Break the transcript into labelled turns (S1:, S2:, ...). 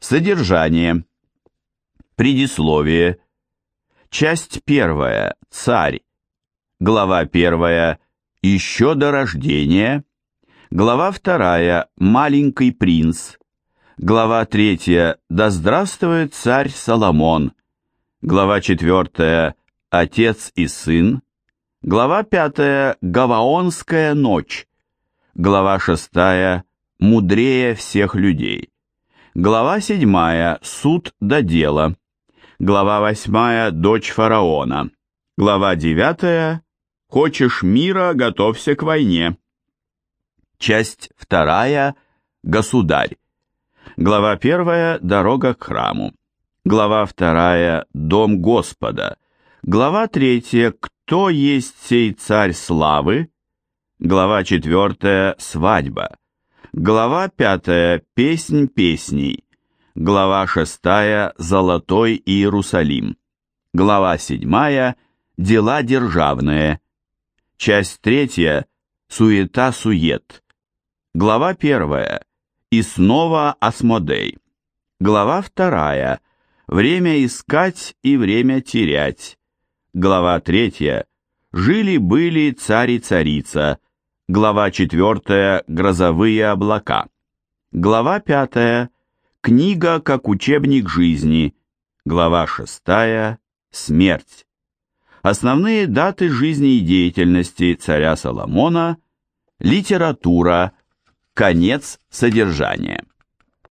S1: Содержание. Предисловие. Часть первая. Царь. Глава первая. Еще до рождения. Глава вторая. Маленький принц. Глава третья. Да здравствует царь Соломон. Глава четвертая. Отец и сын. Глава пятая. Гаваонская ночь. Глава шестая. Мудрее всех людей. Глава 7. Суд до дела. Глава 8. Дочь фараона. Глава 9. Хочешь мира, готовься к войне. Часть 2. Государь. Глава 1. Дорога к храму. Глава 2. Дом Господа. Глава 3. Кто есть сей царь славы? Глава 4. Свадьба. Глава 5. Песнь песней. Глава 6. Золотой Иерусалим. Глава 7. Дела державные. Часть 3. Суета-сует. Глава 1. И снова Асмодей. Глава 2. Время искать и время терять. Глава 3. Жили-были царь и царица. Глава 4. Грозовые облака. Глава 5. Книга как учебник жизни. Глава 6. Смерть. Основные даты жизни и деятельности царя Соломона. Литература. Конец содержания.